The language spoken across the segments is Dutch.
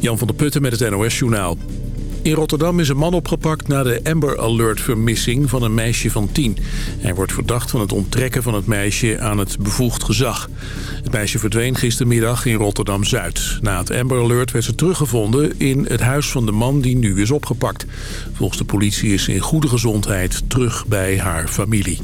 Jan van der Putten met het NOS-journaal. In Rotterdam is een man opgepakt na de Amber Alert-vermissing van een meisje van tien. Hij wordt verdacht van het onttrekken van het meisje aan het bevoegd gezag. Het meisje verdween gistermiddag in Rotterdam-Zuid. Na het Amber Alert werd ze teruggevonden in het huis van de man die nu is opgepakt. Volgens de politie is ze in goede gezondheid terug bij haar familie.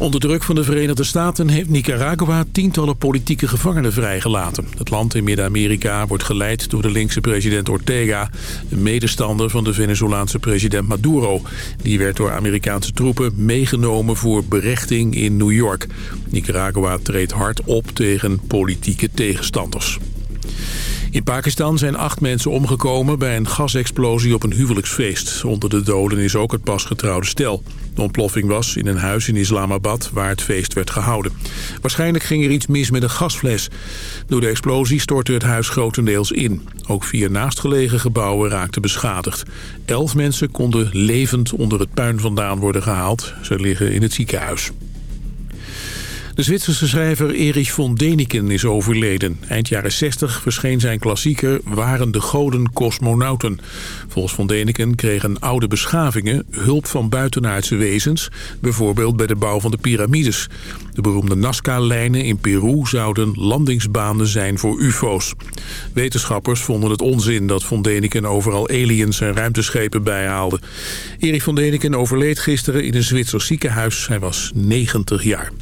Onder druk van de Verenigde Staten heeft Nicaragua tientallen politieke gevangenen vrijgelaten. Het land in Midden-Amerika wordt geleid door de linkse president Ortega, een medestander van de Venezolaanse president Maduro. Die werd door Amerikaanse troepen meegenomen voor berechting in New York. Nicaragua treedt hard op tegen politieke tegenstanders. In Pakistan zijn acht mensen omgekomen bij een gasexplosie op een huwelijksfeest. Onder de doden is ook het pasgetrouwde stel. De ontploffing was in een huis in Islamabad waar het feest werd gehouden. Waarschijnlijk ging er iets mis met een gasfles. Door de explosie stortte het huis grotendeels in. Ook vier naastgelegen gebouwen raakten beschadigd. Elf mensen konden levend onder het puin vandaan worden gehaald. Ze liggen in het ziekenhuis. De Zwitserse schrijver Erich von Däniken is overleden. Eind jaren 60 verscheen zijn klassieker Waren de goden cosmonauten. Volgens von Däniken kregen oude beschavingen hulp van buitenaardse wezens... bijvoorbeeld bij de bouw van de piramides. De beroemde Nazca-lijnen in Peru zouden landingsbanen zijn voor ufo's. Wetenschappers vonden het onzin dat von Däniken overal aliens en ruimteschepen bijhaalde. Erich von Däniken overleed gisteren in een Zwitsers ziekenhuis. Hij was 90 jaar.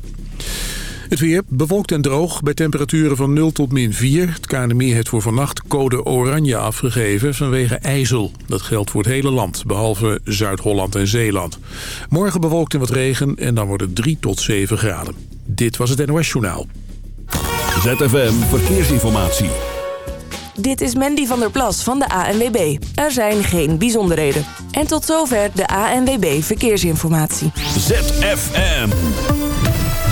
Het weer bewolkt en droog bij temperaturen van 0 tot min 4. Het KNMI heeft voor vannacht code oranje afgegeven vanwege ijzel. Dat geldt voor het hele land, behalve Zuid-Holland en Zeeland. Morgen bewolkt en wat regen en dan wordt het 3 tot 7 graden. Dit was het NOS Journaal. ZFM Verkeersinformatie. Dit is Mandy van der Plas van de ANWB. Er zijn geen bijzonderheden. En tot zover de ANWB Verkeersinformatie. ZFM.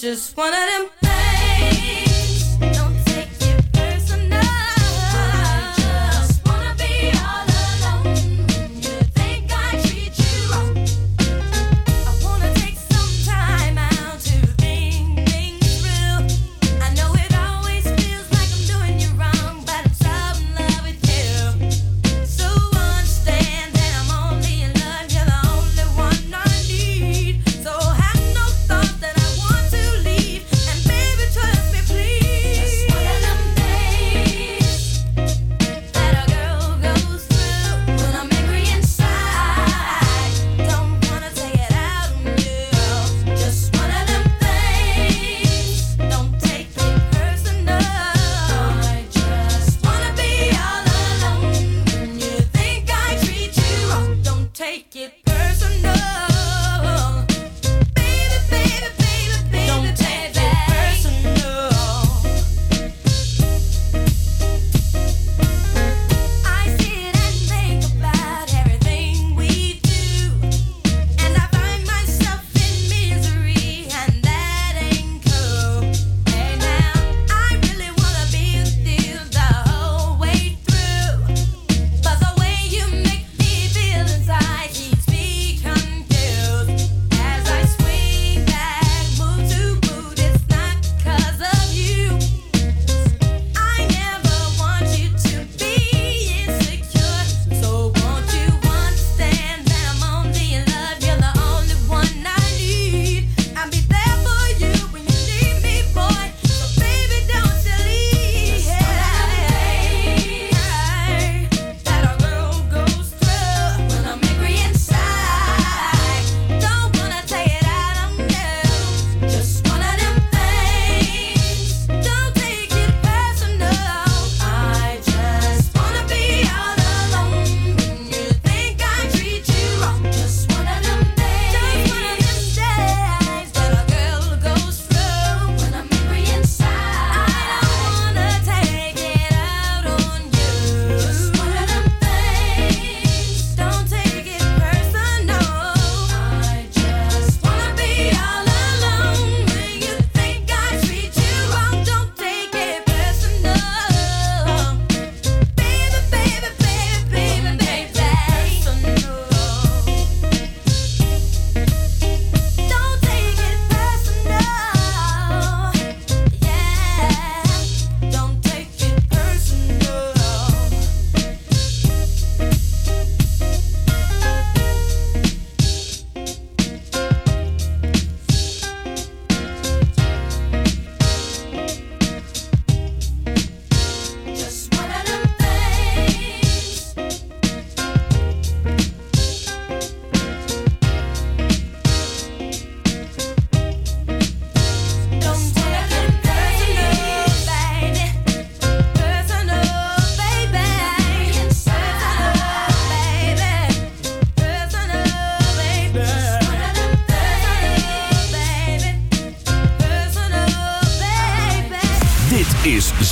Just one of them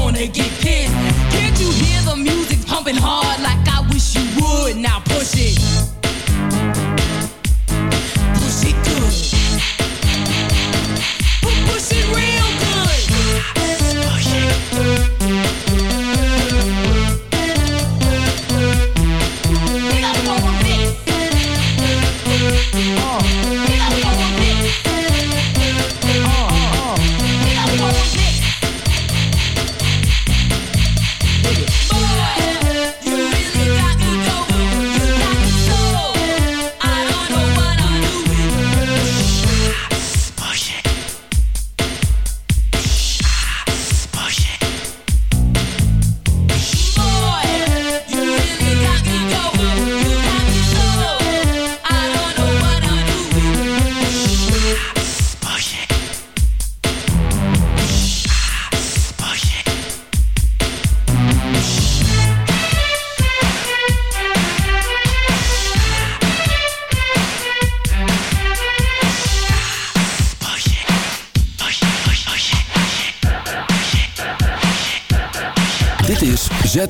Wanna get pissed. Can't you hear the music pumping hard?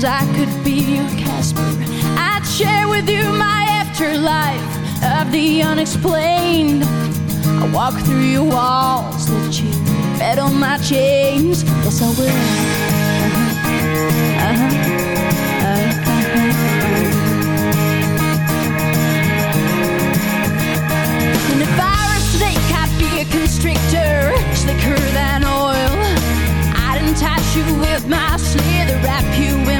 pretend I could be your Casper. I'd share with you my afterlife of the unexplained. I walk through your walls that you fed on my chains. Yes, I will. Uh-huh. Uh-huh. uh-huh. A snake, I'd be a constrictor, slicker than oil. I'd entice you with my snare, wrap you in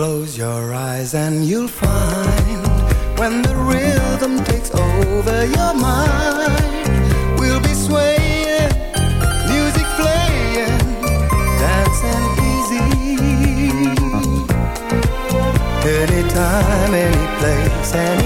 Close your eyes and you'll find when the rhythm takes over your mind, we'll be swaying, music playing, dancing easy. Anytime, any place, any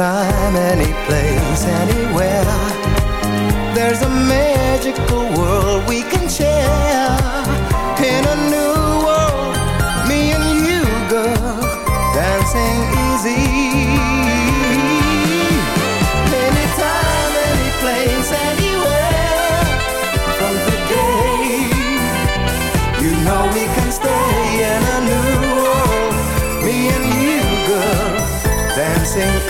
anytime, any place, anywhere. There's a magical world we can share. In a new world, me and you, girl, dancing easy. Anytime, anywhere. From you know we can stay in a new world, me and you, girl, dancing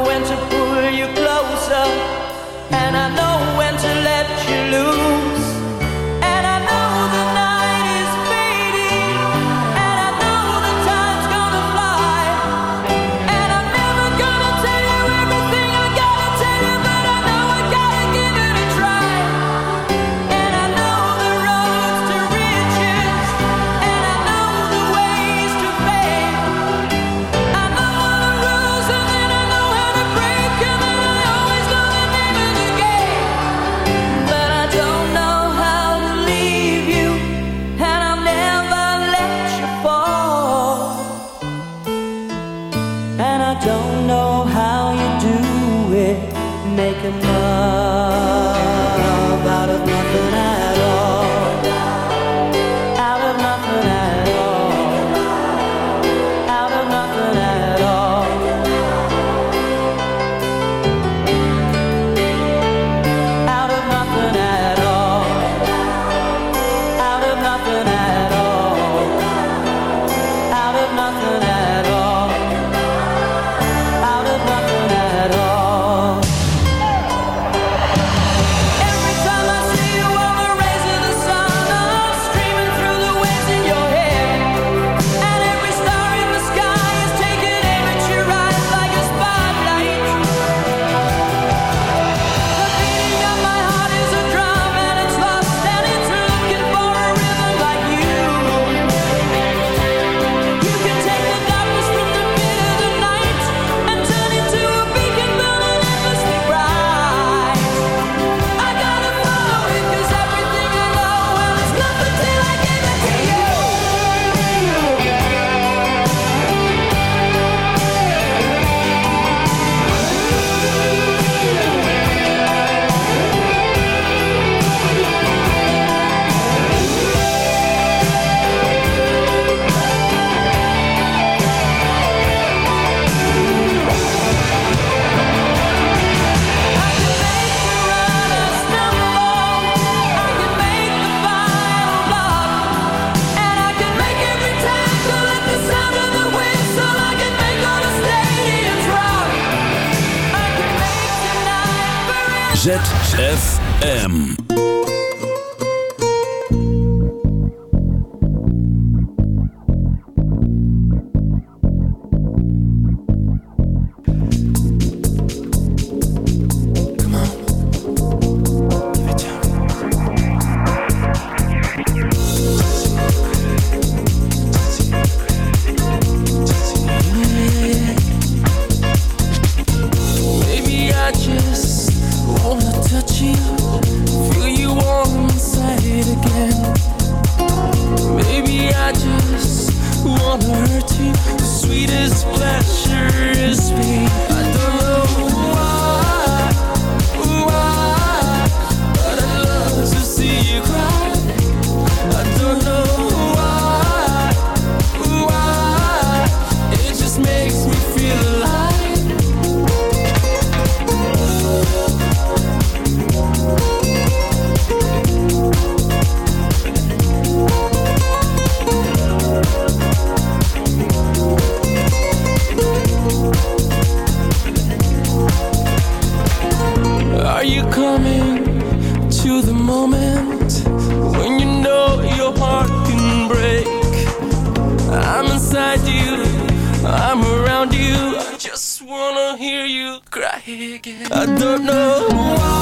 I don't know why,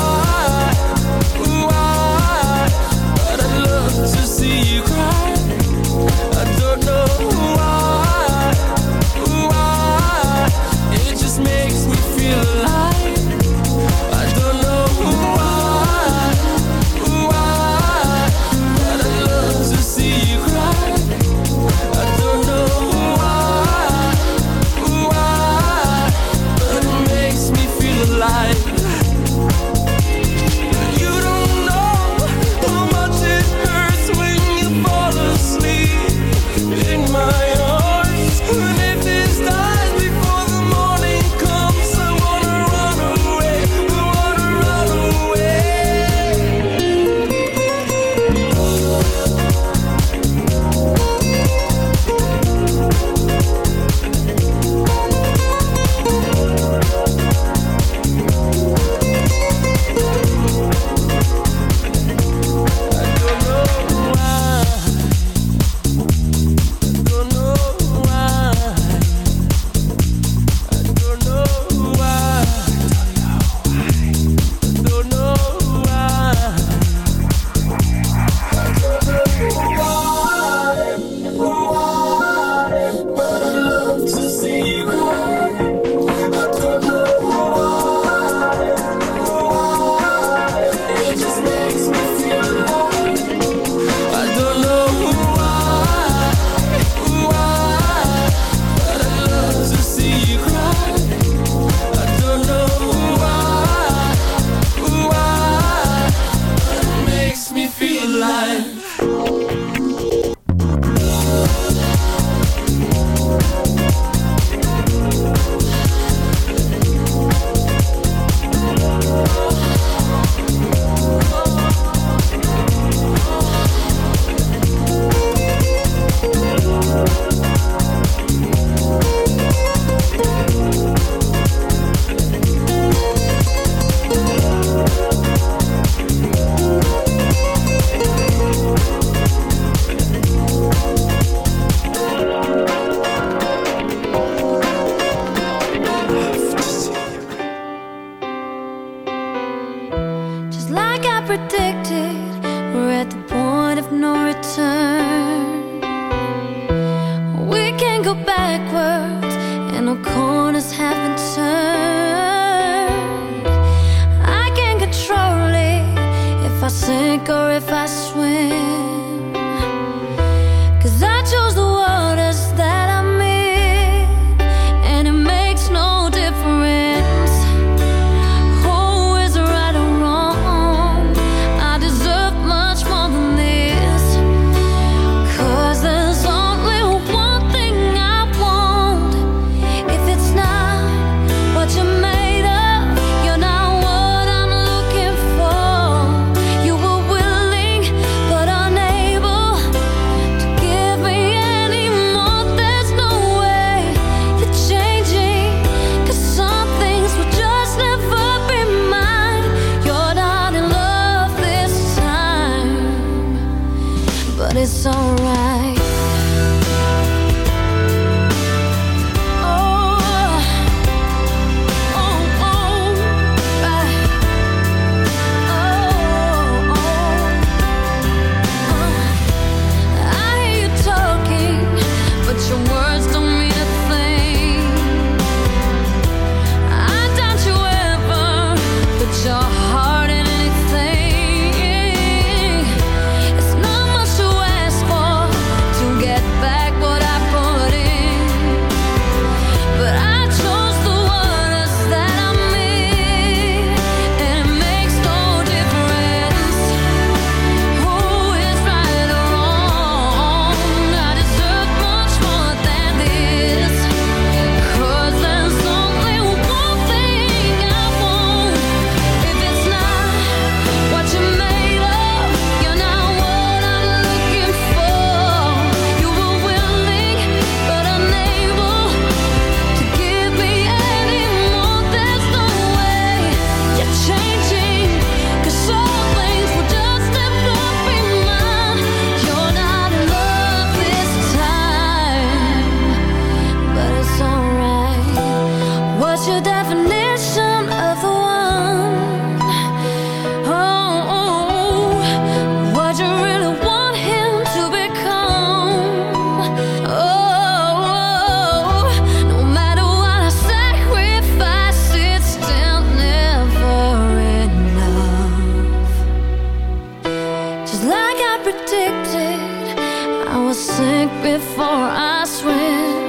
I was sick before I swim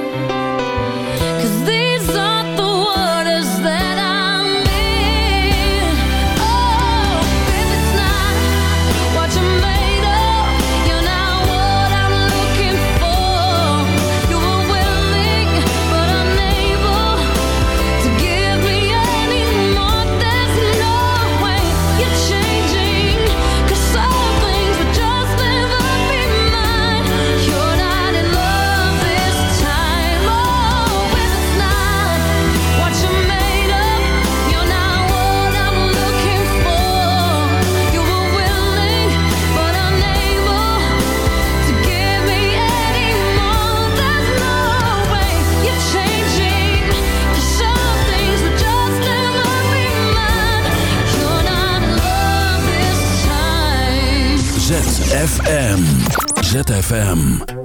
ZFM. ZFM.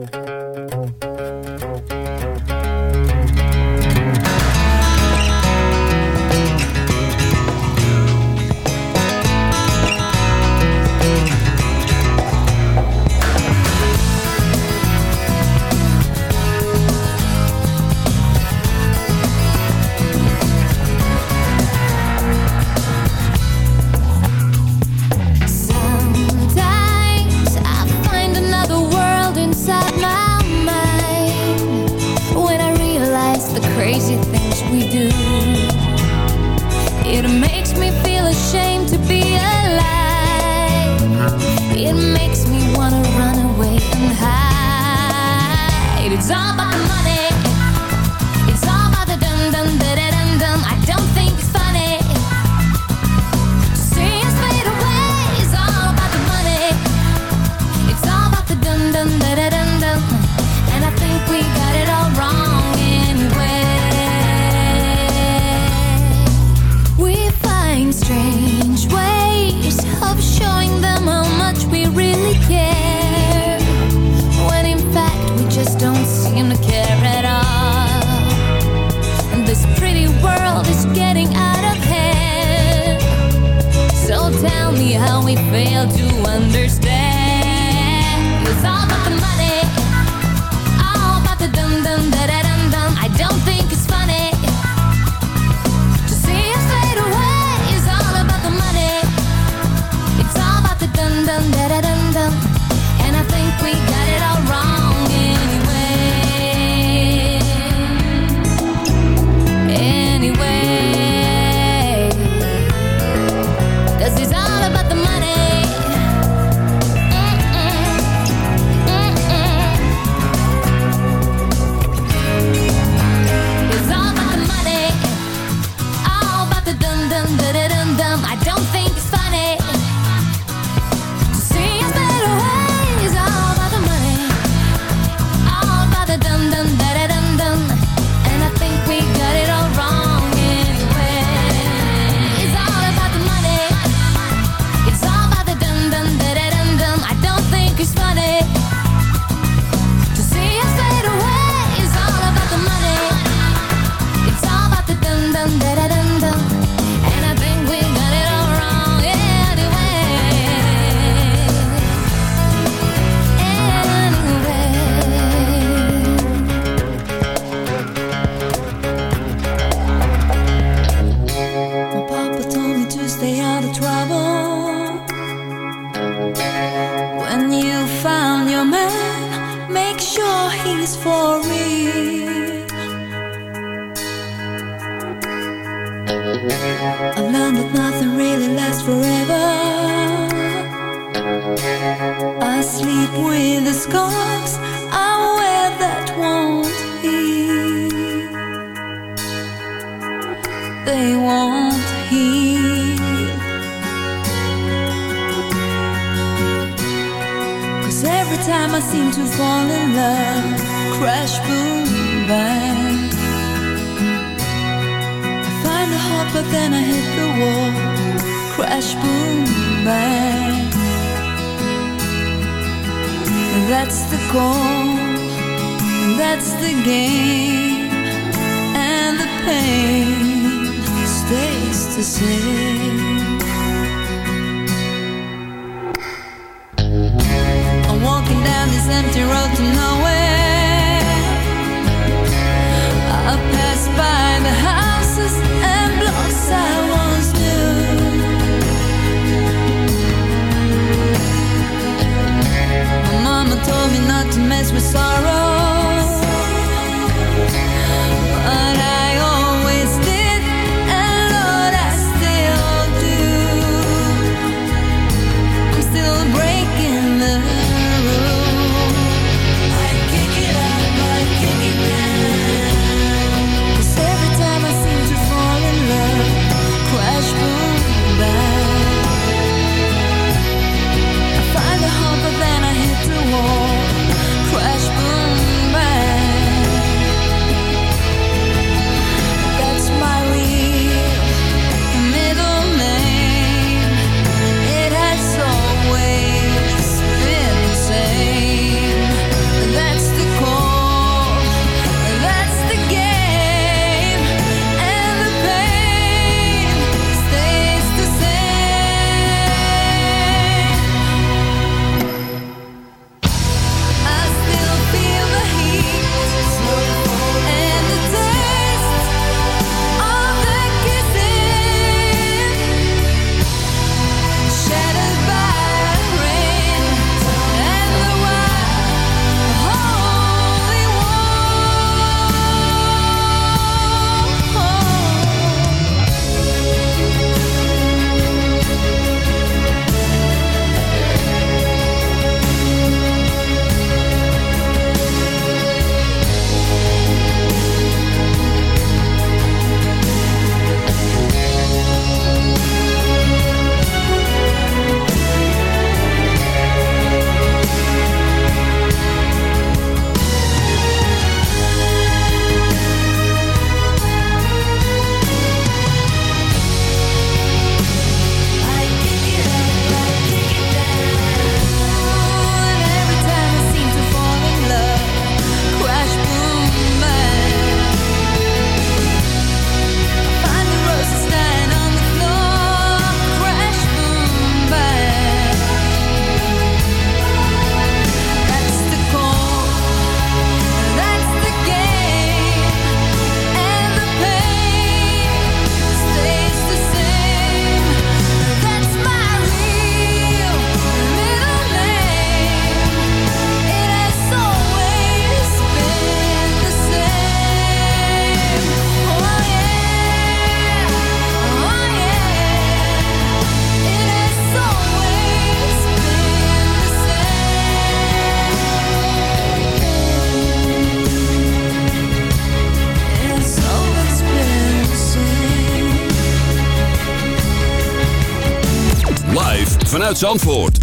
Zandvoort.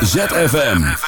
ZFM.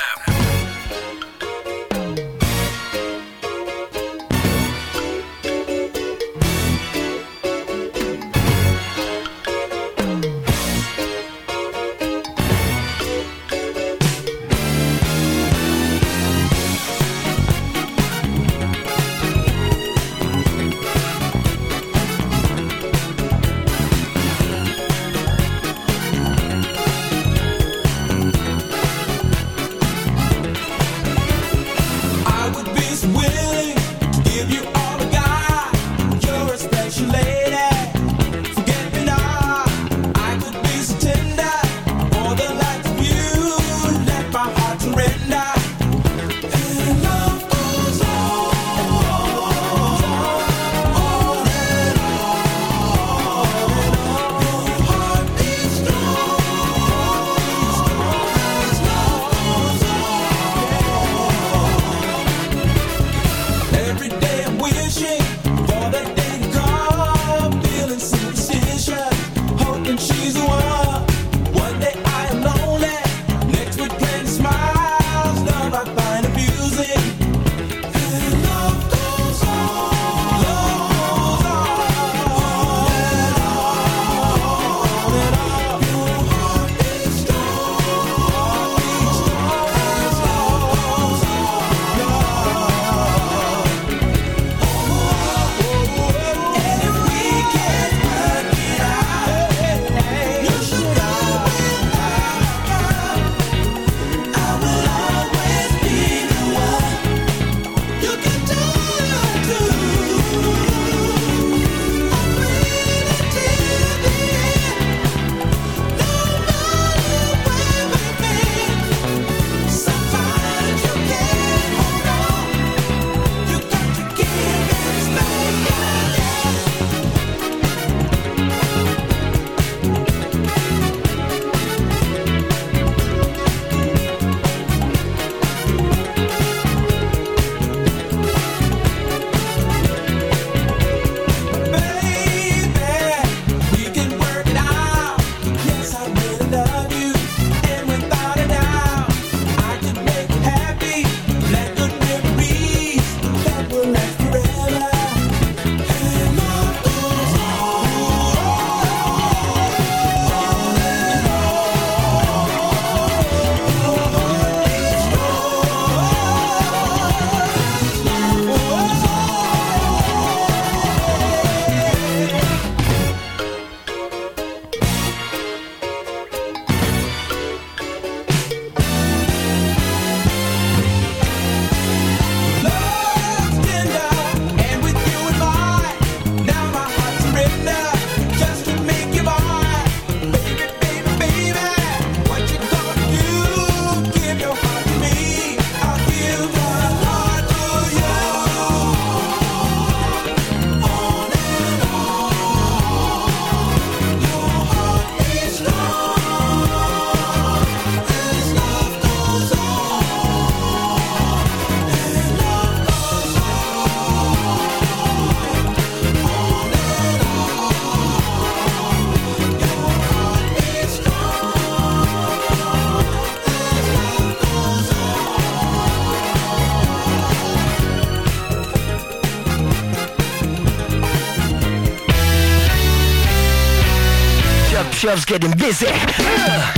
clubs getting busy.